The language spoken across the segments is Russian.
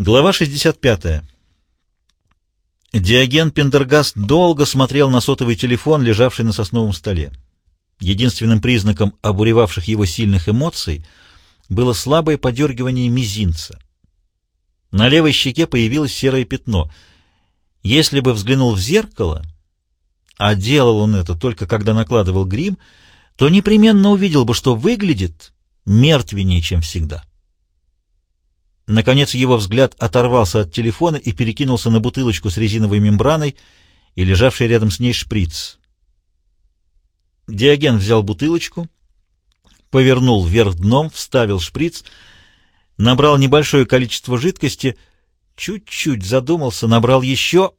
Глава 65. Диоген Пендергаст долго смотрел на сотовый телефон, лежавший на сосновом столе. Единственным признаком обуревавших его сильных эмоций было слабое подергивание мизинца. На левой щеке появилось серое пятно. Если бы взглянул в зеркало, а делал он это только когда накладывал грим, то непременно увидел бы, что выглядит мертвеннее, чем всегда. Наконец его взгляд оторвался от телефона и перекинулся на бутылочку с резиновой мембраной и лежавший рядом с ней шприц. Диоген взял бутылочку, повернул вверх дном, вставил шприц, набрал небольшое количество жидкости, чуть-чуть задумался, набрал еще,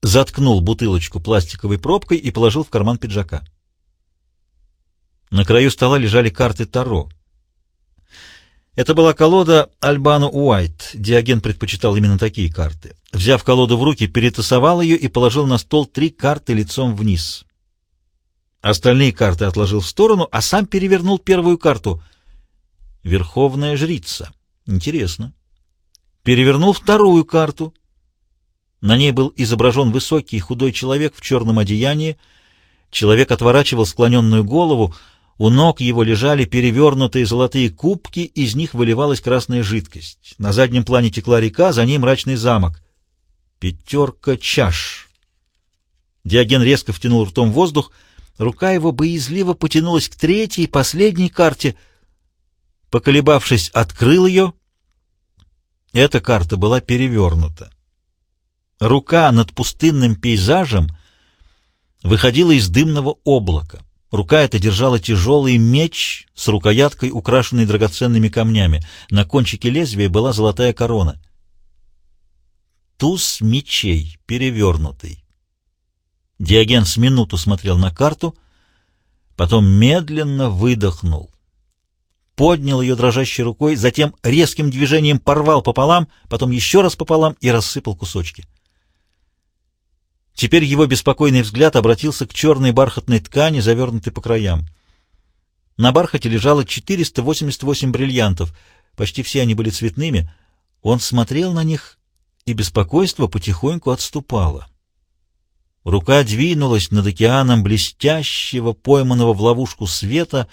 заткнул бутылочку пластиковой пробкой и положил в карман пиджака. На краю стола лежали карты Таро. Это была колода Альбану Уайт. Диоген предпочитал именно такие карты. Взяв колоду в руки, перетасовал ее и положил на стол три карты лицом вниз. Остальные карты отложил в сторону, а сам перевернул первую карту. Верховная жрица. Интересно. Перевернул вторую карту. На ней был изображен высокий худой человек в черном одеянии. Человек отворачивал склоненную голову, у ног его лежали перевернутые золотые кубки, из них выливалась красная жидкость. На заднем плане текла река, за ней мрачный замок. Пятерка чаш. Диоген резко втянул ртом воздух, рука его боязливо потянулась к третьей, последней карте. Поколебавшись, открыл ее. Эта карта была перевернута. Рука над пустынным пейзажем выходила из дымного облака. Рука эта держала тяжелый меч с рукояткой, украшенной драгоценными камнями. На кончике лезвия была золотая корона. Туз мечей, перевернутый. Диоген с минуту смотрел на карту, потом медленно выдохнул. Поднял ее дрожащей рукой, затем резким движением порвал пополам, потом еще раз пополам и рассыпал кусочки. Теперь его беспокойный взгляд обратился к черной бархатной ткани, завернутой по краям. На бархате лежало 488 бриллиантов, почти все они были цветными. Он смотрел на них, и беспокойство потихоньку отступало. Рука двинулась над океаном блестящего, пойманного в ловушку света,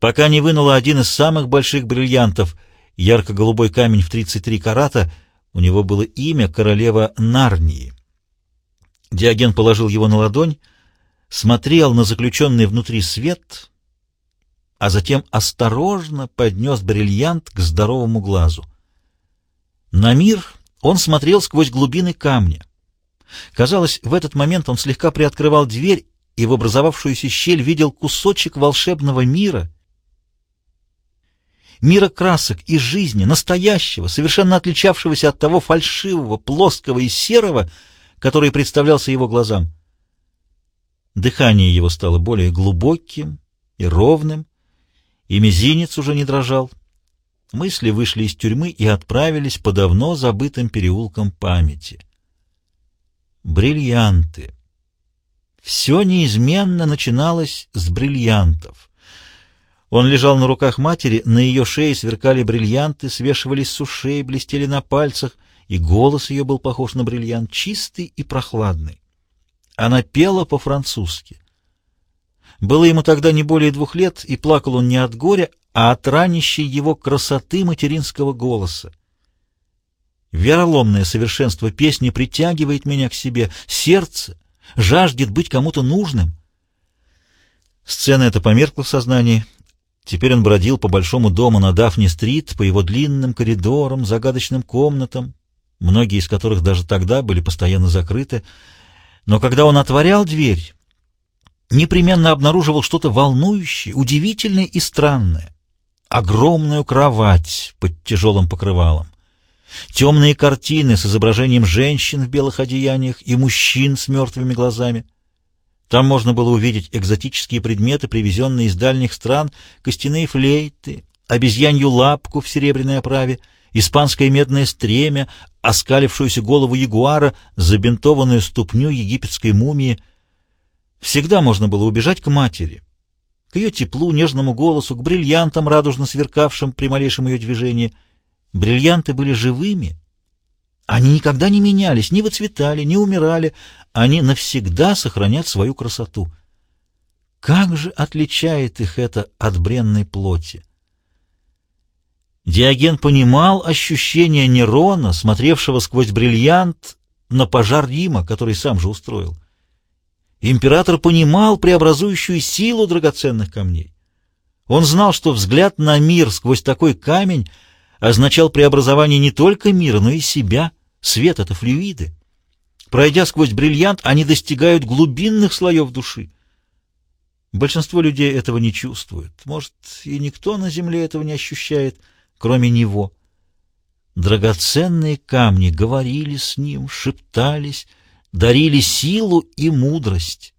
пока не вынула один из самых больших бриллиантов, ярко-голубой камень в 33 карата, у него было имя королева Нарнии. Диоген положил его на ладонь, смотрел на заключенный внутри свет, а затем осторожно поднес бриллиант к здоровому глазу. На мир он смотрел сквозь глубины камня. Казалось, в этот момент он слегка приоткрывал дверь и в образовавшуюся щель видел кусочек волшебного мира, мира красок и жизни, настоящего, совершенно отличавшегося от того фальшивого, плоского и серого, который представлялся его глазам. Дыхание его стало более глубоким и ровным, и мизинец уже не дрожал. Мысли вышли из тюрьмы и отправились по давно забытым переулкам памяти. Бриллианты. Все неизменно начиналось с бриллиантов. Он лежал на руках матери, на ее шее сверкали бриллианты, свешивались с ушей, блестели на пальцах — и голос ее был похож на бриллиант, чистый и прохладный. Она пела по-французски. Было ему тогда не более двух лет, и плакал он не от горя, а от ранящей его красоты материнского голоса. Вероломное совершенство песни притягивает меня к себе, сердце жаждет быть кому-то нужным. Сцена эта померкла в сознании. Теперь он бродил по большому дому на Дафни-стрит, по его длинным коридорам, загадочным комнатам, многие из которых даже тогда были постоянно закрыты. Но когда он отворял дверь, непременно обнаруживал что-то волнующее, удивительное и странное. Огромную кровать под тяжелым покрывалом, темные картины с изображением женщин в белых одеяниях и мужчин с мертвыми глазами. Там можно было увидеть экзотические предметы, привезенные из дальних стран, костяные флейты, обезьянью лапку в серебряной оправе — испанское медное стремя, оскалившуюся голову ягуара, забинтованную ступню египетской мумии. Всегда можно было убежать к матери, к ее теплу, нежному голосу, к бриллиантам, радужно сверкавшим при малейшем ее движении. Бриллианты были живыми. Они никогда не менялись, не выцветали, не умирали. Они навсегда сохранят свою красоту. Как же отличает их это от бренной плоти? Диоген понимал ощущение Нерона, смотревшего сквозь бриллиант на пожар Рима, который сам же устроил. Император понимал преобразующую силу драгоценных камней. Он знал, что взгляд на мир сквозь такой камень означал преобразование не только мира, но и себя. Свет — это флюиды. Пройдя сквозь бриллиант, они достигают глубинных слоев души. Большинство людей этого не чувствует. Может, и никто на земле этого не ощущает — кроме него. Драгоценные камни говорили с ним, шептались, дарили силу и мудрость.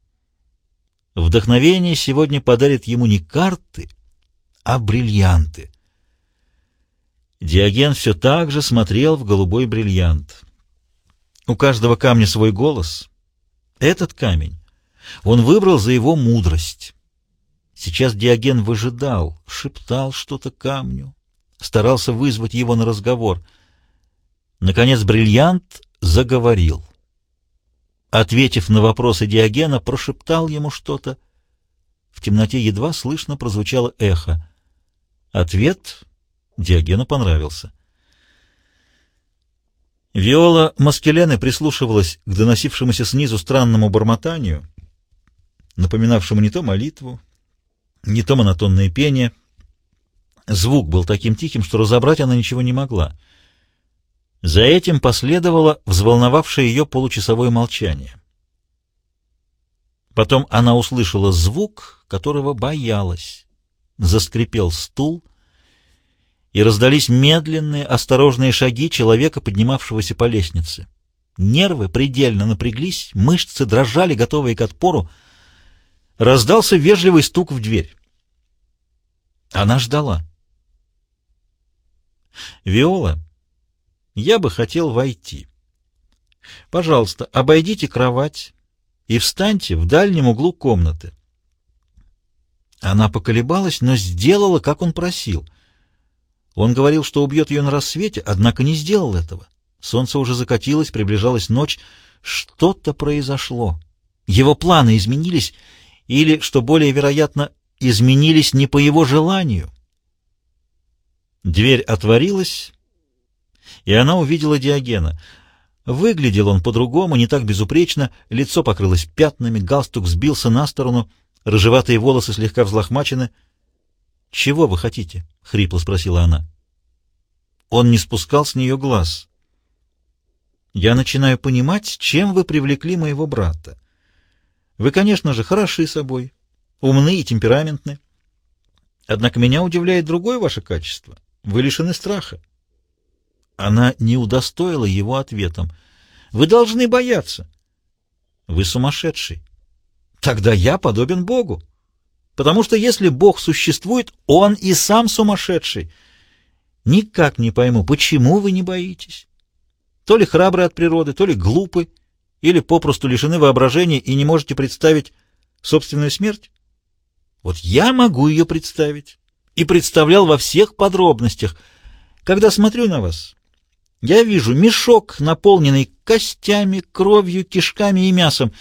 Вдохновение сегодня подарит ему не карты, а бриллианты. Диоген все так же смотрел в голубой бриллиант. У каждого камня свой голос. Этот камень он выбрал за его мудрость. Сейчас Диоген выжидал, шептал что-то камню, старался вызвать его на разговор. Наконец бриллиант заговорил. Ответив на вопросы Диогена, прошептал ему что-то. В темноте едва слышно прозвучало эхо. Ответ Диогену понравился. Виола Маскелены прислушивалась к доносившемуся снизу странному бормотанию, напоминавшему не то молитву, не то монотонное пение — Звук был таким тихим, что разобрать она ничего не могла. За этим последовало взволновавшее ее получасовое молчание. Потом она услышала звук, которого боялась. Заскрипел стул, и раздались медленные, осторожные шаги человека, поднимавшегося по лестнице. Нервы предельно напряглись, мышцы дрожали, готовые к отпору. Раздался вежливый стук в дверь. Она ждала. «Виола, я бы хотел войти. Пожалуйста, обойдите кровать и встаньте в дальнем углу комнаты». Она поколебалась, но сделала, как он просил. Он говорил, что убьет ее на рассвете, однако не сделал этого. Солнце уже закатилось, приближалась ночь. Что-то произошло. Его планы изменились, или, что более вероятно, изменились не по его желанию. Дверь отворилась, и она увидела Диогена. Выглядел он по-другому, не так безупречно, лицо покрылось пятнами, галстук сбился на сторону, рыжеватые волосы слегка взлохмачены. «Чего вы хотите?» — хрипло спросила она. Он не спускал с нее глаз. «Я начинаю понимать, чем вы привлекли моего брата. Вы, конечно же, хороши собой, умны и темпераментны. Однако меня удивляет другое ваше качество. Вы лишены страха. Она не удостоила его ответом. Вы должны бояться. Вы сумасшедший. Тогда я подобен Богу. Потому что если Бог существует, Он и сам сумасшедший. Никак не пойму, почему вы не боитесь? То ли храбры от природы, то ли глупы, или попросту лишены воображения и не можете представить собственную смерть? Вот я могу ее представить и представлял во всех подробностях. Когда смотрю на вас, я вижу мешок, наполненный костями, кровью, кишками и мясом,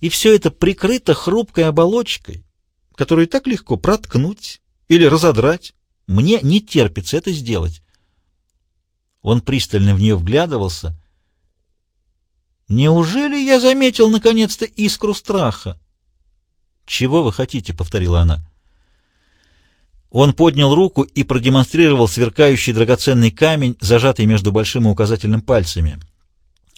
и все это прикрыто хрупкой оболочкой, которую так легко проткнуть или разодрать. Мне не терпится это сделать. Он пристально в нее вглядывался. «Неужели я заметил наконец-то искру страха?» «Чего вы хотите?» — повторила она. Он поднял руку и продемонстрировал сверкающий драгоценный камень, зажатый между большим и указательным пальцами.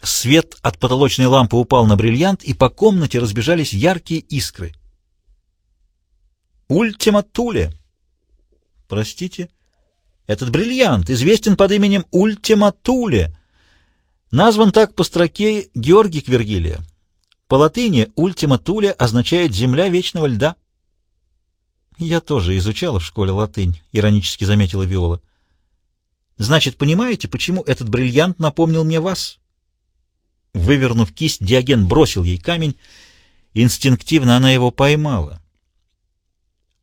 Свет от потолочной лампы упал на бриллиант, и по комнате разбежались яркие искры. «Ультима Туле!» «Простите?» «Этот бриллиант известен под именем Ультима Туле, назван так по строке Георгий Квергилия. По латыни «Ультима Туле» означает «земля вечного льда». «Я тоже изучала в школе латынь», — иронически заметила Виола. «Значит, понимаете, почему этот бриллиант напомнил мне вас?» Вывернув кисть, Диоген бросил ей камень. Инстинктивно она его поймала.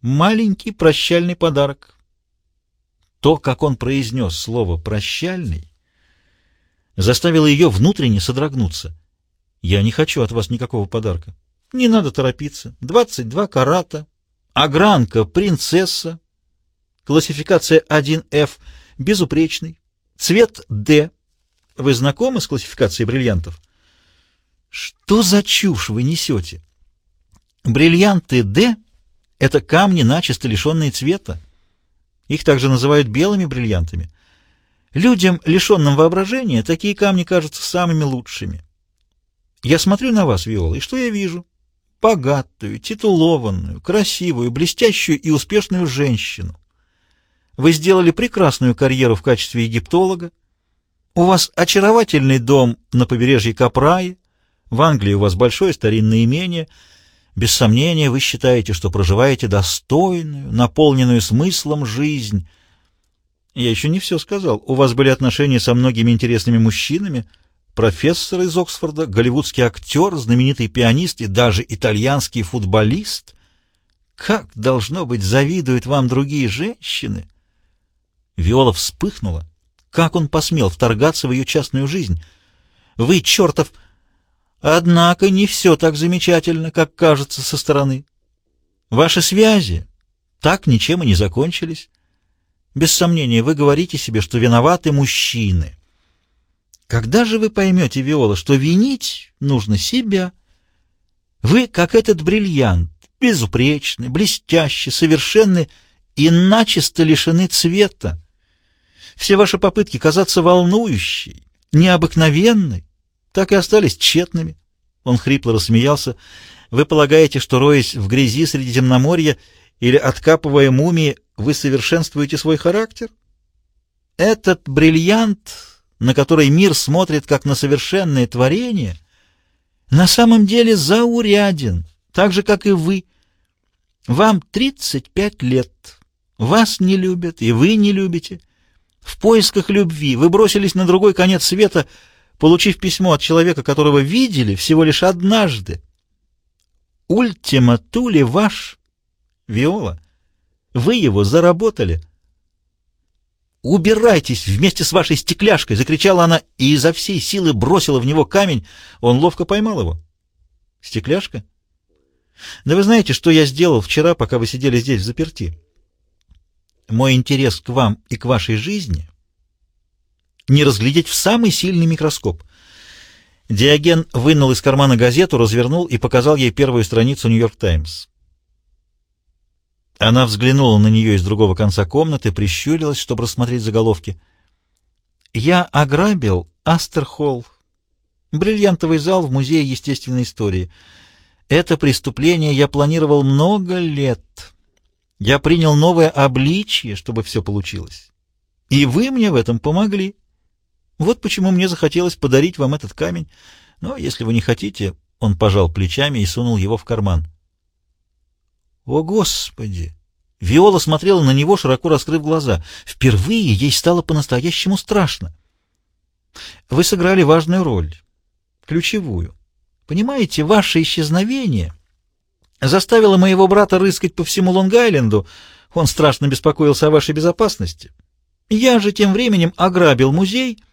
«Маленький прощальный подарок». То, как он произнес слово «прощальный», заставило ее внутренне содрогнуться. «Я не хочу от вас никакого подарка. Не надо торопиться. 22 карата, огранка принцесса, классификация 1F безупречный, цвет D. Вы знакомы с классификацией бриллиантов? Что за чушь вы несете? Бриллианты D — это камни, начисто лишенные цвета. Их также называют белыми бриллиантами. Людям, лишенным воображения, такие камни кажутся самыми лучшими. Я смотрю на вас, Виола, и что я вижу? Богатую, титулованную, красивую, блестящую и успешную женщину. Вы сделали прекрасную карьеру в качестве египтолога. У вас очаровательный дом на побережье Капраи. В Англии у вас большое старинное имение. Без сомнения, вы считаете, что проживаете достойную, наполненную смыслом жизнь. Я еще не все сказал. У вас были отношения со многими интересными мужчинами. Профессор из Оксфорда, голливудский актер, знаменитый пианист и даже итальянский футболист. Как, должно быть, завидуют вам другие женщины?» Виола вспыхнула. Как он посмел вторгаться в ее частную жизнь? Вы, чертов... Однако не все так замечательно, как кажется со стороны. Ваши связи так ничем и не закончились. Без сомнения, вы говорите себе, что виноваты мужчины. Когда же вы поймете, Виола, что винить нужно себя? Вы, как этот бриллиант, безупречный, блестящий, совершенный и начисто лишены цвета. Все ваши попытки казаться волнующей, необыкновенной, так и остались тщетными. Он хрипло рассмеялся. Вы полагаете, что, роясь в грязи среди земноморья или откапывая мумии, вы совершенствуете свой характер? Этот бриллиант, на который мир смотрит как на совершенное творение, на самом деле зауряден, так же, как и вы. Вам 35 лет, вас не любят, и вы не любите. В поисках любви вы бросились на другой конец света, получив письмо от человека, которого видели всего лишь однажды. Ультима Тули ваш, Виола. Вы его заработали. «Убирайтесь вместе с вашей стекляшкой!» — закричала она и изо всей силы бросила в него камень. Он ловко поймал его. «Стекляшка? Да вы знаете, что я сделал вчера, пока вы сидели здесь в заперти?» мой интерес к вам и к вашей жизни не разглядеть в самый сильный микроскоп. Диоген вынул из кармана газету, развернул и показал ей первую страницу «Нью-Йорк Таймс». Она взглянула на нее из другого конца комнаты, прищурилась, чтобы рассмотреть заголовки. «Я ограбил Астерхолл, бриллиантовый зал в Музее естественной истории. Это преступление я планировал много лет». Я принял новое обличье, чтобы все получилось. И вы мне в этом помогли. Вот почему мне захотелось подарить вам этот камень. Но если вы не хотите, он пожал плечами и сунул его в карман. О, Господи! Виола смотрела на него, широко раскрыв глаза. Впервые ей стало по-настоящему страшно. Вы сыграли важную роль, ключевую. Понимаете, ваше исчезновение заставила моего брата рыскать по всему Лонг-Айленду. Он страшно беспокоился о вашей безопасности. Я же тем временем ограбил музей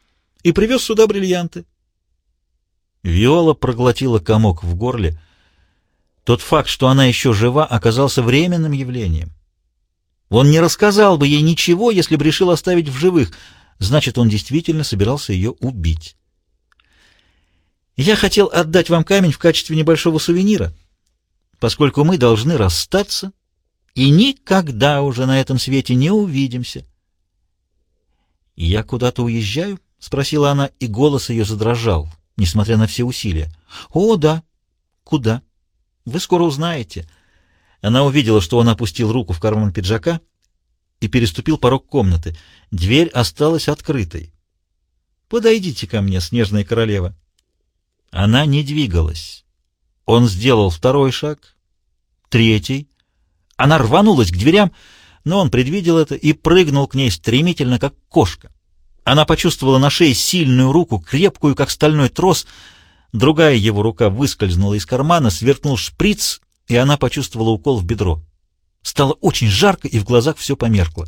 и привез сюда бриллианты. Виола проглотила комок в горле. Тот факт, что она еще жива, оказался временным явлением. Он не рассказал бы ей ничего, если бы решил оставить в живых. Значит, он действительно собирался ее убить. «Я хотел отдать вам камень в качестве небольшого сувенира», поскольку мы должны расстаться и никогда уже на этом свете не увидимся. «Я куда-то уезжаю?» — спросила она, и голос ее задрожал, несмотря на все усилия. «О, да. Куда? Вы скоро узнаете». Она увидела, что он опустил руку в карман пиджака и переступил порог комнаты. Дверь осталась открытой. «Подойдите ко мне, снежная королева». Она не двигалась. Он сделал второй шаг, третий. Она рванулась к дверям, но он предвидел это и прыгнул к ней стремительно, как кошка. Она почувствовала на шее сильную руку, крепкую, как стальной трос. Другая его рука выскользнула из кармана, сверкнул шприц, и она почувствовала укол в бедро. Стало очень жарко, и в глазах все померкло.